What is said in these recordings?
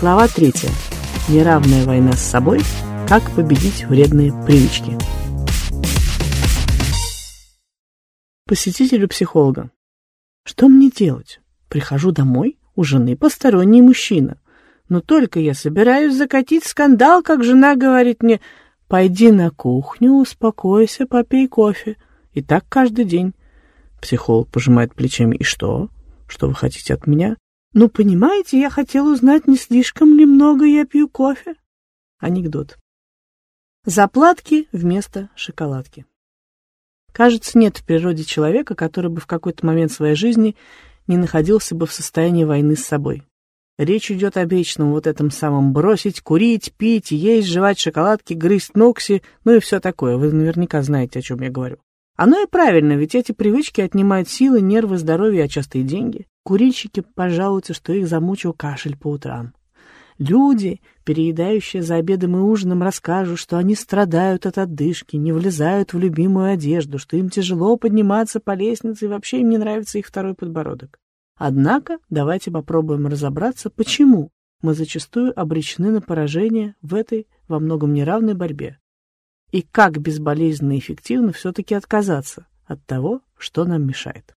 Глава третья. Неравная война с собой. Как победить вредные привычки. Посетителю психолога. Что мне делать? Прихожу домой, у жены посторонний мужчина. Но только я собираюсь закатить скандал, как жена говорит мне, «Пойди на кухню, успокойся, попей кофе». И так каждый день. Психолог пожимает плечами. «И что? Что вы хотите от меня?» «Ну, понимаете, я хотел узнать, не слишком ли много я пью кофе». Анекдот. Заплатки вместо шоколадки. Кажется, нет в природе человека, который бы в какой-то момент своей жизни не находился бы в состоянии войны с собой. Речь идет о вечном вот этом самом бросить, курить, пить, есть, жевать шоколадки, грызть нокси, ну и все такое. Вы наверняка знаете, о чем я говорю. Оно и правильно, ведь эти привычки отнимают силы, нервы, здоровье, а часто и деньги. Курильщики пожалуются, что их замучил кашель по утрам. Люди, переедающие за обедом и ужином, расскажут, что они страдают от отдышки, не влезают в любимую одежду, что им тяжело подниматься по лестнице и вообще им не нравится их второй подбородок. Однако давайте попробуем разобраться, почему мы зачастую обречены на поражение в этой во многом неравной борьбе. И как безболезненно и эффективно все-таки отказаться от того, что нам мешает.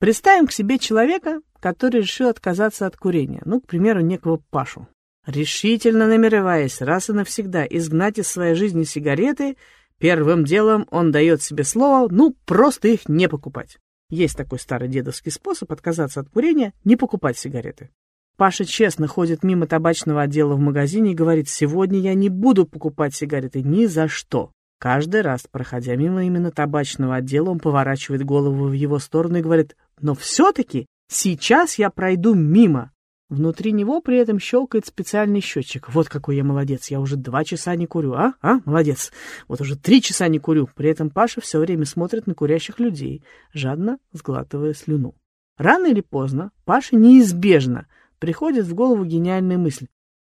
Представим к себе человека, который решил отказаться от курения, ну, к примеру, некого Пашу. Решительно намереваясь раз и навсегда изгнать из своей жизни сигареты, первым делом он дает себе слово, ну, просто их не покупать. Есть такой старый дедовский способ отказаться от курения, не покупать сигареты. Паша честно ходит мимо табачного отдела в магазине и говорит, сегодня я не буду покупать сигареты ни за что. Каждый раз, проходя мимо именно табачного отдела, он поворачивает голову в его сторону и говорит, но все-таки сейчас я пройду мимо. Внутри него при этом щелкает специальный счетчик. Вот какой я молодец, я уже два часа не курю, а? А? Молодец. Вот уже три часа не курю. При этом Паша все время смотрит на курящих людей, жадно сглатывая слюну. Рано или поздно Паше неизбежно приходит в голову гениальная мысль.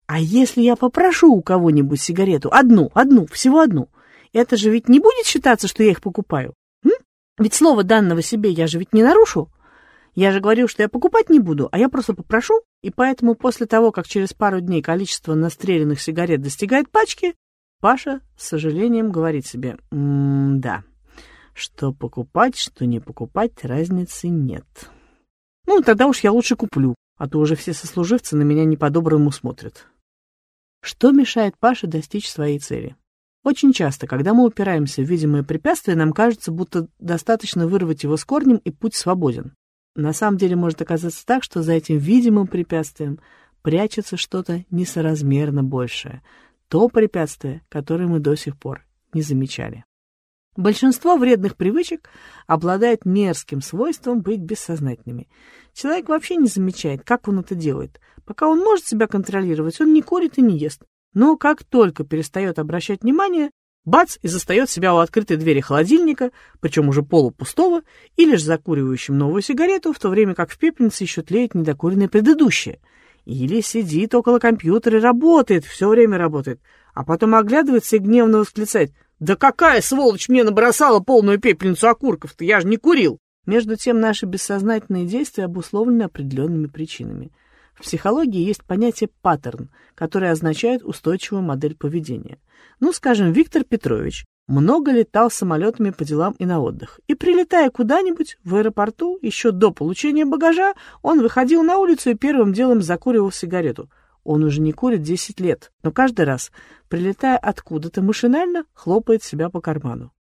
А если я попрошу у кого-нибудь сигарету? Одну, одну, всего одну. Это же ведь не будет считаться, что я их покупаю? М? Ведь слово данного себе я же ведь не нарушу. Я же говорил, что я покупать не буду, а я просто попрошу, и поэтому после того, как через пару дней количество настреленных сигарет достигает пачки, Паша с сожалением говорит себе, «М-да, что покупать, что не покупать, разницы нет. Ну, тогда уж я лучше куплю, а то уже все сослуживцы на меня не смотрят». Что мешает Паше достичь своей цели? Очень часто, когда мы упираемся в видимые препятствия, нам кажется, будто достаточно вырвать его с корнем, и путь свободен. На самом деле может оказаться так, что за этим видимым препятствием прячется что-то несоразмерно большее, то препятствие, которое мы до сих пор не замечали. Большинство вредных привычек обладает мерзким свойством быть бессознательными. Человек вообще не замечает, как он это делает. Пока он может себя контролировать, он не курит и не ест. Но как только перестает обращать внимание, Бац! И застает себя у открытой двери холодильника, причем уже полупустого, и лишь закуривающим новую сигарету, в то время как в пепельнице еще тлеет недокуренная предыдущая. Или сидит около компьютера и работает, все время работает, а потом оглядывается и гневно восклицает. «Да какая сволочь мне набросала полную пепельницу окурков-то, я же не курил!» Между тем, наши бессознательные действия обусловлены определенными причинами. В психологии есть понятие «паттерн», которое означает устойчивую модель поведения. Ну, скажем, Виктор Петрович много летал самолетами по делам и на отдых. И прилетая куда-нибудь в аэропорту, еще до получения багажа, он выходил на улицу и первым делом закуривал сигарету. Он уже не курит 10 лет, но каждый раз, прилетая откуда-то, машинально хлопает себя по карману.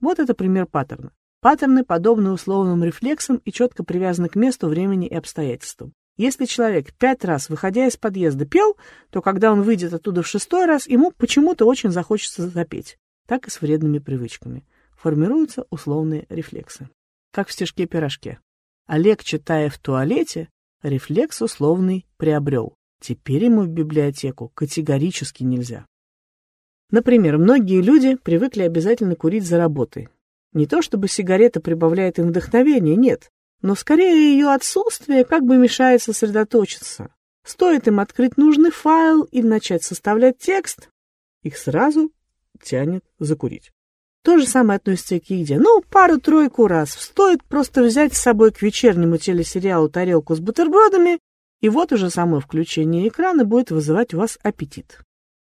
Вот это пример паттерна. Паттерны подобны условным рефлексам и четко привязаны к месту, времени и обстоятельствам. Если человек пять раз, выходя из подъезда, пел, то когда он выйдет оттуда в шестой раз, ему почему-то очень захочется запеть. Так и с вредными привычками. Формируются условные рефлексы. Как в стишке-пирожке. Олег, читая в туалете, рефлекс условный приобрел. Теперь ему в библиотеку категорически нельзя. Например, многие люди привыкли обязательно курить за работой. Не то чтобы сигарета прибавляет им вдохновение, нет но скорее ее отсутствие как бы мешает сосредоточиться. Стоит им открыть нужный файл и начать составлять текст, их сразу тянет закурить. То же самое относится и к еде. Ну, пару-тройку раз. Стоит просто взять с собой к вечернему телесериалу тарелку с бутербродами, И вот уже само включение экрана будет вызывать у вас аппетит.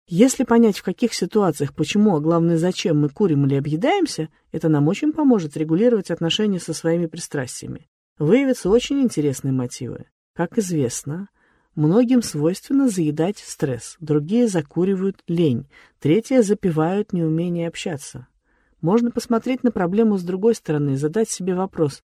Если понять, в каких ситуациях, почему, а главное, зачем мы курим или объедаемся, это нам очень поможет регулировать отношения со своими пристрастиями. Выявятся очень интересные мотивы. Как известно, многим свойственно заедать стресс, другие закуривают лень, третьи запивают неумение общаться. Можно посмотреть на проблему с другой стороны задать себе вопрос,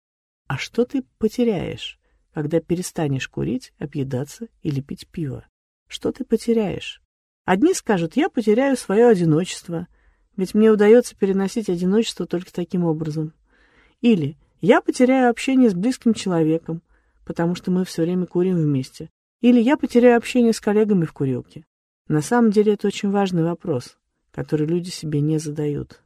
а что ты потеряешь, когда перестанешь курить, объедаться или пить пиво? Что ты потеряешь? Одни скажут, я потеряю свое одиночество, ведь мне удается переносить одиночество только таким образом. Или я потеряю общение с близким человеком, потому что мы все время курим вместе. Или я потеряю общение с коллегами в курилке. На самом деле это очень важный вопрос, который люди себе не задают.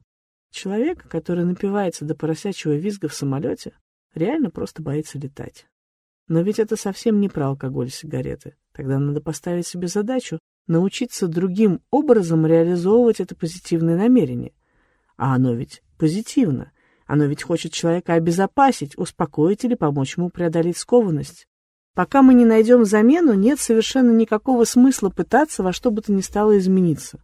Человек, который напивается до поросячьего визга в самолете, реально просто боится летать. Но ведь это совсем не про алкоголь и сигареты. Тогда надо поставить себе задачу научиться другим образом реализовывать это позитивное намерение. А оно ведь позитивно. Оно ведь хочет человека обезопасить, успокоить или помочь ему преодолеть скованность. Пока мы не найдем замену, нет совершенно никакого смысла пытаться во что бы то ни стало измениться.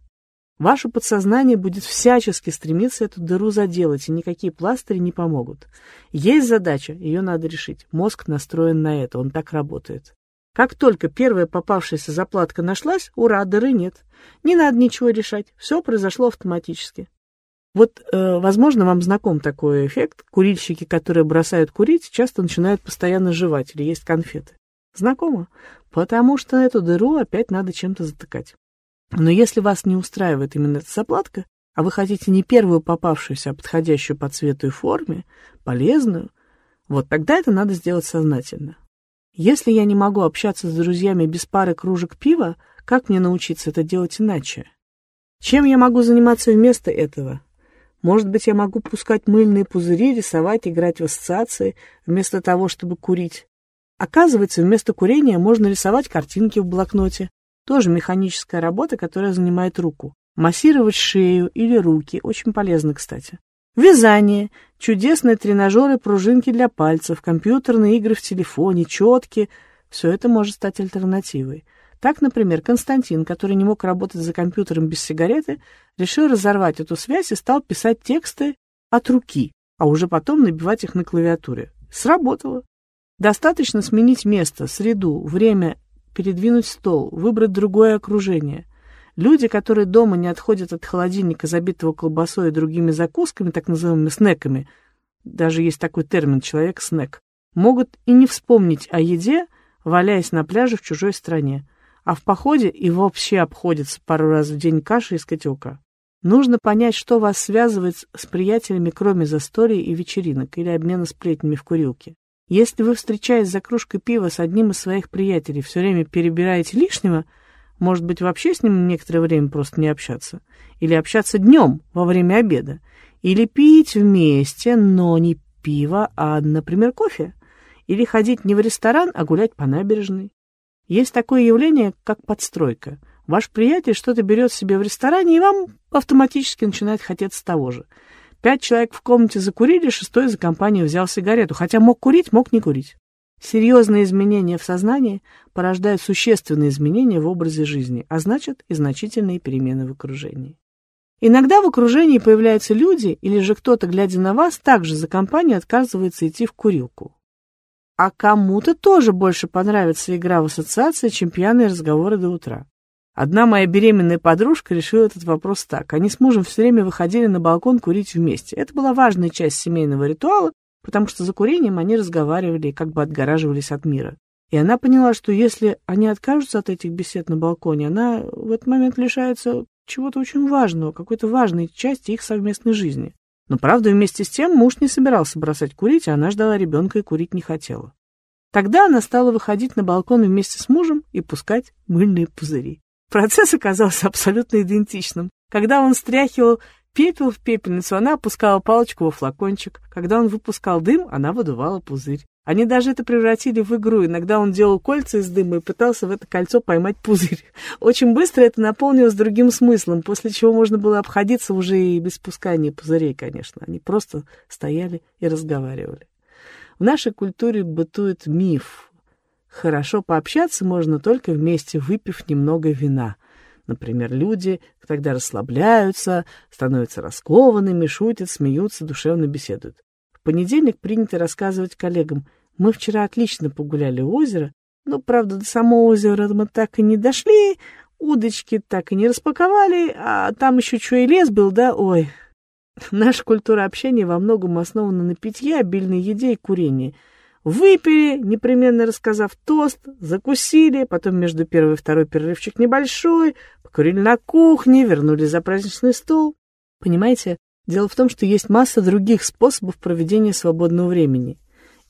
Ваше подсознание будет всячески стремиться эту дыру заделать, и никакие пластыри не помогут. Есть задача, ее надо решить. Мозг настроен на это, он так работает. Как только первая попавшаяся заплатка нашлась, ура, дыры нет. Не надо ничего решать, все произошло автоматически. Вот, э, возможно, вам знаком такой эффект. Курильщики, которые бросают курить, часто начинают постоянно жевать или есть конфеты. Знакомо? Потому что эту дыру опять надо чем-то затыкать. Но если вас не устраивает именно эта заплатка, а вы хотите не первую попавшуюся, а подходящую по цвету и форме, полезную, вот тогда это надо сделать сознательно. Если я не могу общаться с друзьями без пары кружек пива, как мне научиться это делать иначе? Чем я могу заниматься вместо этого? Может быть, я могу пускать мыльные пузыри, рисовать, играть в ассоциации, вместо того, чтобы курить. Оказывается, вместо курения можно рисовать картинки в блокноте. Тоже механическая работа, которая занимает руку. Массировать шею или руки. Очень полезно, кстати. Вязание, чудесные тренажеры, пружинки для пальцев, компьютерные игры в телефоне, четки — все это может стать альтернативой. Так, например, Константин, который не мог работать за компьютером без сигареты, решил разорвать эту связь и стал писать тексты от руки, а уже потом набивать их на клавиатуре. Сработало. Достаточно сменить место, среду, время, передвинуть стол, выбрать другое окружение. Люди, которые дома не отходят от холодильника, забитого колбасой и другими закусками, так называемыми снеками, даже есть такой термин «человек-снек», могут и не вспомнить о еде, валяясь на пляже в чужой стране, а в походе и вообще обходится пару раз в день каши из котелка. Нужно понять, что вас связывает с приятелями, кроме застолий и вечеринок или обмена сплетнями в курилке. Если вы, встречаясь за кружкой пива с одним из своих приятелей, все время перебираете лишнего – может быть, вообще с ним некоторое время просто не общаться? Или общаться днем, во время обеда? Или пить вместе, но не пиво, а, например, кофе? Или ходить не в ресторан, а гулять по набережной? Есть такое явление, как подстройка. Ваш приятель что-то берет себе в ресторане, и вам автоматически начинает хотеться того же. Пять человек в комнате закурили, шестой за компанию взял сигарету, хотя мог курить, мог не курить. Серьезные изменения в сознании порождают существенные изменения в образе жизни, а значит и значительные перемены в окружении. Иногда в окружении появляются люди, или же кто-то, глядя на вас, также за компанию отказывается идти в курилку. А кому-то тоже больше понравится игра в ассоциации, чем пьяные разговоры до утра. Одна моя беременная подружка решила этот вопрос так. Они с мужем все время выходили на балкон курить вместе. Это была важная часть семейного ритуала, потому что за курением они разговаривали и как бы отгораживались от мира. И она поняла, что если они откажутся от этих бесед на балконе, она в этот момент лишается чего-то очень важного, какой-то важной части их совместной жизни. Но, правда, вместе с тем муж не собирался бросать курить, а она ждала ребенка и курить не хотела. Тогда она стала выходить на балкон вместе с мужем и пускать мыльные пузыри. Процесс оказался абсолютно идентичным. Когда он стряхивал Пепел в пепельницу, она опускала палочку во флакончик. Когда он выпускал дым, она выдувала пузырь. Они даже это превратили в игру. Иногда он делал кольца из дыма и пытался в это кольцо поймать пузырь. Очень быстро это наполнилось другим смыслом, после чего можно было обходиться уже и без пускания пузырей, конечно. Они просто стояли и разговаривали. В нашей культуре бытует миф, Хорошо пообщаться можно только вместе, выпив немного вина. Например, люди тогда расслабляются, становятся раскованными, шутят, смеются, душевно беседуют. В понедельник принято рассказывать коллегам, мы вчера отлично погуляли у озера, но, правда, до самого озера мы так и не дошли, удочки так и не распаковали, а там еще что и лес был, да, ой. Наша культура общения во многом основана на питье, обильной еде и курении. Выпили, непременно рассказав тост, закусили, потом между первый и второй перерывчик небольшой, покурили на кухне, вернулись за праздничный стол. Понимаете, дело в том, что есть масса других способов проведения свободного времени.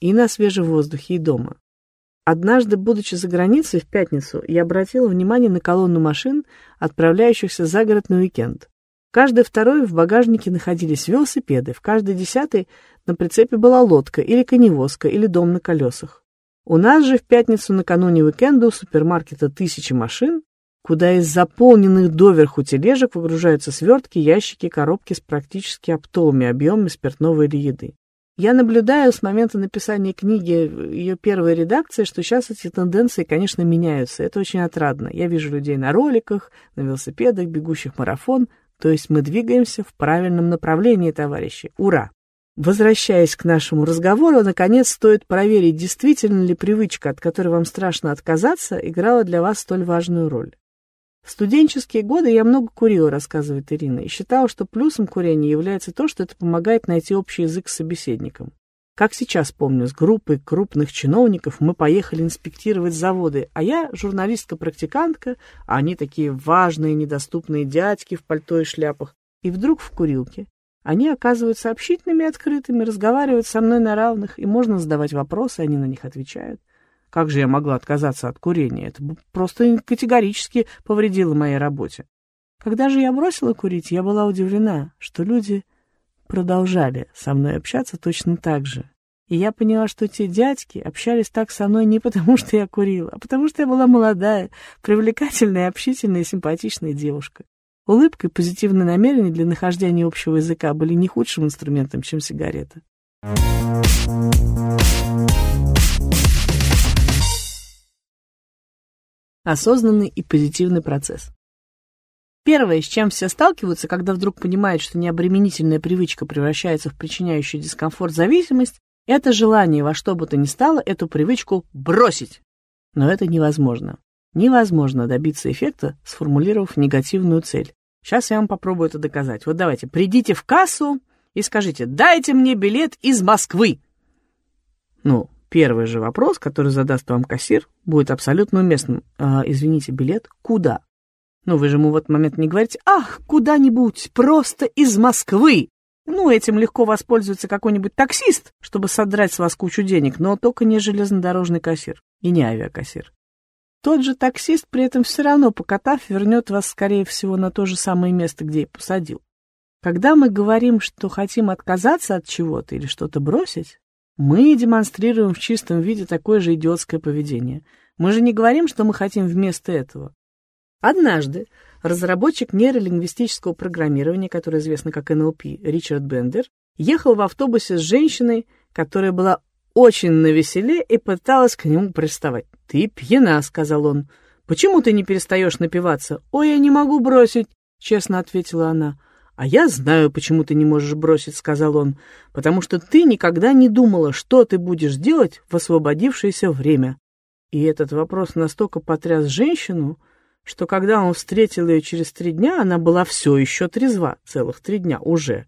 И на свежем воздухе, и дома. Однажды, будучи за границей в пятницу, я обратила внимание на колонну машин, отправляющихся за город на уикенд. Каждый второй в багажнике находились велосипеды, в каждой десятой на прицепе была лодка или коневозка или дом на колесах. У нас же в пятницу накануне уикенда у супермаркета тысячи машин, куда из заполненных доверху тележек выгружаются свертки, ящики, коробки с практически оптовыми объемами спиртного или еды. Я наблюдаю с момента написания книги, ее первой редакции, что сейчас эти тенденции, конечно, меняются. Это очень отрадно. Я вижу людей на роликах, на велосипедах, бегущих марафон. То есть мы двигаемся в правильном направлении, товарищи. Ура! Возвращаясь к нашему разговору, наконец стоит проверить, действительно ли привычка, от которой вам страшно отказаться, играла для вас столь важную роль. В студенческие годы я много курила, рассказывает Ирина, и считала, что плюсом курения является то, что это помогает найти общий язык с собеседником. Как сейчас помню, с группой крупных чиновников мы поехали инспектировать заводы, а я журналистка-практикантка, а они такие важные, недоступные дядьки в пальто и шляпах. И вдруг в курилке. Они оказываются общительными и открытыми, разговаривают со мной на равных, и можно задавать вопросы, они на них отвечают. Как же я могла отказаться от курения? Это просто категорически повредило моей работе. Когда же я бросила курить, я была удивлена, что люди продолжали со мной общаться точно так же. И я поняла, что те дядьки общались так со мной не потому, что я курила, а потому что я была молодая, привлекательная, общительная симпатичная девушка. Улыбка и позитивные намерения для нахождения общего языка были не худшим инструментом, чем сигарета. Осознанный и позитивный процесс. Первое, с чем все сталкиваются, когда вдруг понимают, что необременительная привычка превращается в причиняющую дискомфорт зависимость, это желание во что бы то ни стало эту привычку бросить. Но это невозможно. Невозможно добиться эффекта, сформулировав негативную цель. Сейчас я вам попробую это доказать. Вот давайте, придите в кассу и скажите, дайте мне билет из Москвы. Ну, Первый же вопрос, который задаст вам кассир, будет абсолютно уместным. А, извините, билет куда? Ну, вы же ему в этот момент не говорите, ах, куда-нибудь, просто из Москвы. Ну, этим легко воспользуется какой-нибудь таксист, чтобы содрать с вас кучу денег, но только не железнодорожный кассир и не авиакассир. Тот же таксист при этом все равно, покатав, вернет вас, скорее всего, на то же самое место, где и посадил. Когда мы говорим, что хотим отказаться от чего-то или что-то бросить, мы демонстрируем в чистом виде такое же идиотское поведение. Мы же не говорим, что мы хотим вместо этого. Однажды разработчик нейролингвистического программирования, который известно как НЛП, Ричард Бендер, ехал в автобусе с женщиной, которая была очень навеселе и пыталась к нему приставать. «Ты пьяна», — сказал он. «Почему ты не перестаешь напиваться?» «Ой, я не могу бросить», — честно ответила она. «А я знаю, почему ты не можешь бросить», — сказал он, «потому что ты никогда не думала, что ты будешь делать в освободившееся время». И этот вопрос настолько потряс женщину, что когда он встретил ее через три дня, она была все еще трезва, целых три дня уже.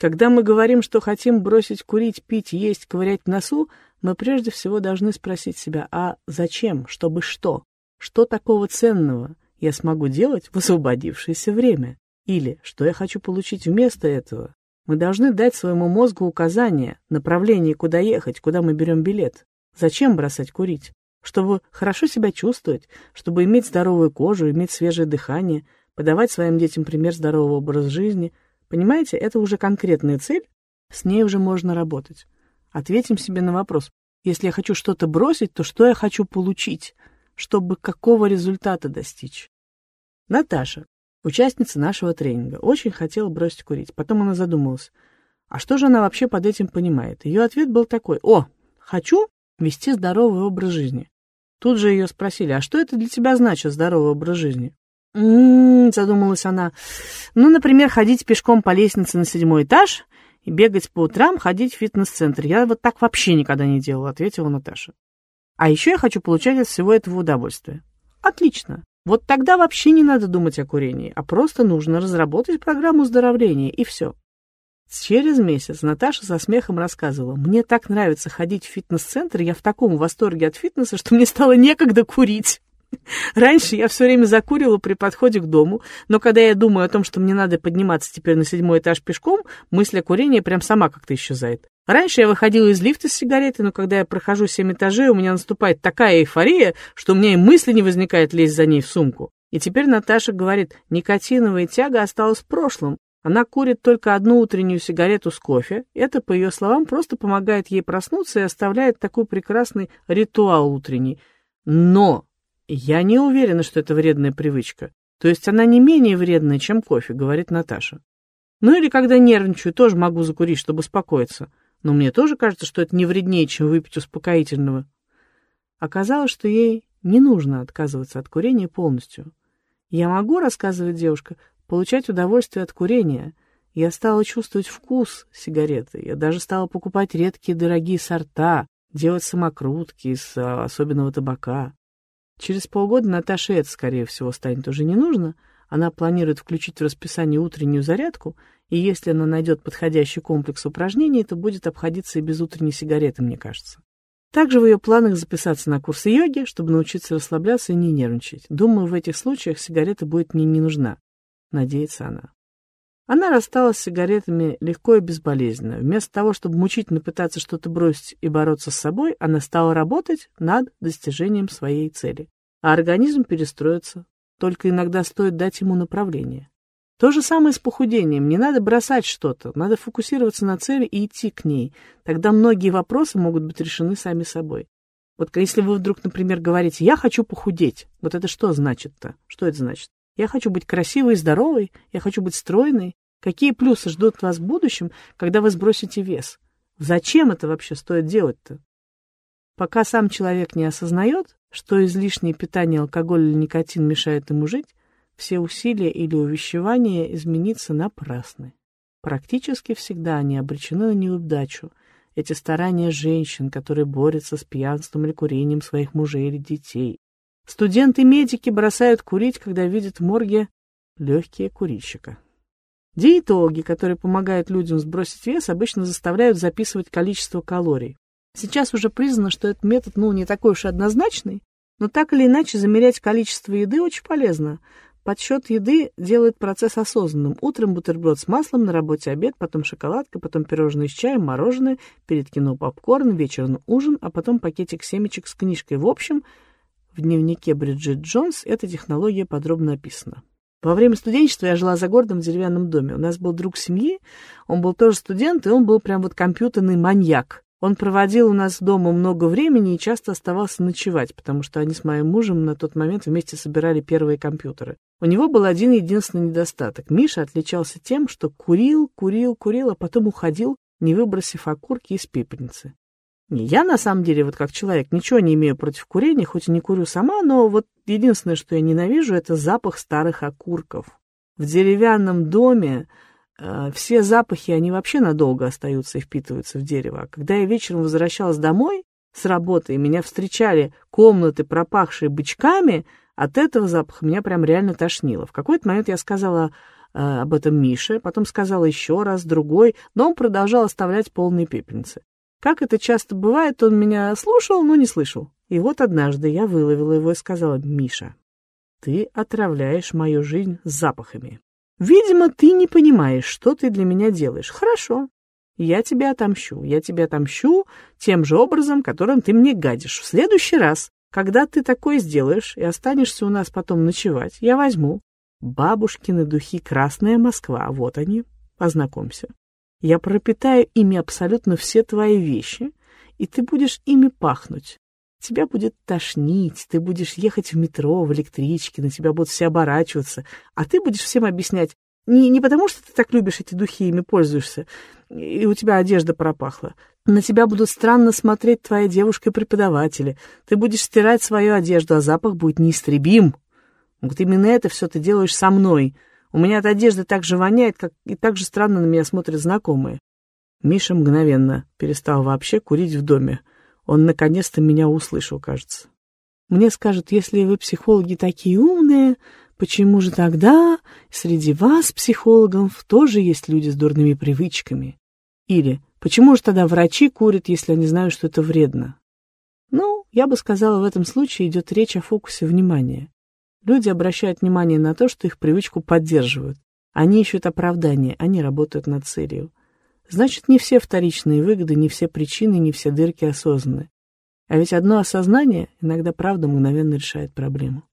Когда мы говорим, что хотим бросить курить, пить, есть, ковырять в носу, мы прежде всего должны спросить себя, а зачем, чтобы что? Что такого ценного я смогу делать в освободившееся время? Или, что я хочу получить вместо этого? Мы должны дать своему мозгу указание, направление, куда ехать, куда мы берем билет. Зачем бросать курить? Чтобы хорошо себя чувствовать, чтобы иметь здоровую кожу, иметь свежее дыхание, подавать своим детям пример здорового образа жизни. Понимаете, это уже конкретная цель, с ней уже можно работать. Ответим себе на вопрос. Если я хочу что-то бросить, то что я хочу получить? Чтобы какого результата достичь? Наташа, участница нашего тренинга, очень хотела бросить курить. Потом она задумалась, а что же она вообще под этим понимает? Ее ответ был такой, о, хочу вести здоровый образ жизни. Тут же ее спросили, а что это для тебя значит здоровый образ жизни? «М-м-м», задумалась она. «Ну, например, ходить пешком по лестнице на седьмой этаж и бегать по утрам, ходить в фитнес-центр. Я вот так вообще никогда не делала», — ответила Наташа. «А еще я хочу получать от всего этого удовольствие». «Отлично. Вот тогда вообще не надо думать о курении, а просто нужно разработать программу оздоровления, и все». Через месяц Наташа со смехом рассказывала, «Мне так нравится ходить в фитнес-центр, я в таком восторге от фитнеса, что мне стало некогда курить». Раньше я все время закуривала при подходе к дому, но когда я думаю о том, что мне надо подниматься теперь на седьмой этаж пешком, мысль о курении прям сама как-то исчезает. Раньше я выходила из лифта с сигаретой, но когда я прохожу семь этажей, у меня наступает такая эйфория, что у меня и мысли не возникает лезть за ней в сумку. И теперь Наташа говорит, никотиновая тяга осталась в прошлом. Она курит только одну утреннюю сигарету с кофе. Это, по ее словам, просто помогает ей проснуться и оставляет такой прекрасный ритуал утренний. Но я не уверена, что это вредная привычка. То есть она не менее вредная, чем кофе, говорит Наташа. Ну или когда нервничаю, тоже могу закурить, чтобы успокоиться. Но мне тоже кажется, что это не вреднее, чем выпить успокоительного. Оказалось, что ей не нужно отказываться от курения полностью. Я могу, рассказывает девушка, получать удовольствие от курения. Я стала чувствовать вкус сигареты. Я даже стала покупать редкие дорогие сорта, делать самокрутки из а, особенного табака. Через полгода Наташе это, скорее всего, станет уже не нужно. Она планирует включить в расписание утреннюю зарядку, и если она найдет подходящий комплекс упражнений, то будет обходиться и без утренней сигареты, мне кажется. Также в ее планах записаться на курсы йоги, чтобы научиться расслабляться и не нервничать. Думаю, в этих случаях сигарета будет мне не нужна. Надеется она. Она рассталась с сигаретами легко и безболезненно. Вместо того, чтобы мучительно пытаться что-то бросить и бороться с собой, она стала работать над достижением своей цели. А организм перестроится. Только иногда стоит дать ему направление. То же самое с похудением. Не надо бросать что-то, надо фокусироваться на цели и идти к ней. Тогда многие вопросы могут быть решены сами собой. Вот если вы вдруг, например, говорите «я хочу похудеть», вот это что значит-то? Что это значит? Я хочу быть красивой и здоровой, я хочу быть стройной. Какие плюсы ждут вас в будущем, когда вы сбросите вес? Зачем это вообще стоит делать-то? Пока сам человек не осознает, что излишнее питание, алкоголь или никотин мешает ему жить, все усилия или увещевания измениться напрасны. Практически всегда они обречены на неудачу. Эти старания женщин, которые борются с пьянством или курением своих мужей или детей, Студенты-медики бросают курить, когда видят в морге легкие курильщика. Диетологи, которые помогают людям сбросить вес, обычно заставляют записывать количество калорий. Сейчас уже признано, что этот метод ну, не такой уж однозначный, но так или иначе замерять количество еды очень полезно. Подсчет еды делает процесс осознанным. Утром бутерброд с маслом, на работе обед, потом шоколадка, потом пирожные с чаем, мороженое, перед кино попкорн, вечером ужин, а потом пакетик семечек с книжкой. В общем, в дневнике Бриджит Джонс эта технология подробно описана. Во время студенчества я жила за городом в деревянном доме. У нас был друг семьи, он был тоже студент, и он был прям вот компьютерный маньяк. Он проводил у нас дома много времени и часто оставался ночевать, потому что они с моим мужем на тот момент вместе собирали первые компьютеры. У него был один единственный недостаток. Миша отличался тем, что курил, курил, курил, а потом уходил, не выбросив окурки из пепельницы. Я, на самом деле, вот как человек, ничего не имею против курения, хоть и не курю сама, но вот единственное, что я ненавижу, это запах старых окурков. В деревянном доме э, все запахи, они вообще надолго остаются и впитываются в дерево. А когда я вечером возвращалась домой с работы, и меня встречали комнаты, пропахшие бычками, от этого запаха меня прям реально тошнило. В какой-то момент я сказала э, об этом Мише, потом сказала еще раз, другой, но он продолжал оставлять полные пепельницы. Как это часто бывает, он меня слушал, но не слышал. И вот однажды я выловила его и сказала, «Миша, ты отравляешь мою жизнь запахами. Видимо, ты не понимаешь, что ты для меня делаешь. Хорошо, я тебя отомщу. Я тебя отомщу тем же образом, которым ты мне гадишь. В следующий раз, когда ты такое сделаешь и останешься у нас потом ночевать, я возьму бабушкины духи «Красная Москва». Вот они, познакомься. Я пропитаю ими абсолютно все твои вещи, и ты будешь ими пахнуть. Тебя будет тошнить, ты будешь ехать в метро, в электричке, на тебя будут все оборачиваться, а ты будешь всем объяснять, не, не потому, что ты так любишь эти духи, ими пользуешься, и у тебя одежда пропахла. На тебя будут странно смотреть твоя девушка и преподаватели. Ты будешь стирать свою одежду, а запах будет неистребим. Вот именно это все ты делаешь со мной. У меня от одежды так же воняет, как и так же странно на меня смотрят знакомые. Миша мгновенно перестал вообще курить в доме. Он наконец-то меня услышал, кажется. Мне скажут, если вы, психологи, такие умные, почему же тогда среди вас, психологов, тоже есть люди с дурными привычками? Или Почему же тогда врачи курят, если они знают, что это вредно? Ну, я бы сказала, в этом случае идет речь о фокусе внимания. Люди обращают внимание на то, что их привычку поддерживают. Они ищут оправдание, они работают над целью. Значит, не все вторичные выгоды, не все причины, не все дырки осознаны. А ведь одно осознание иногда правда мгновенно решает проблему.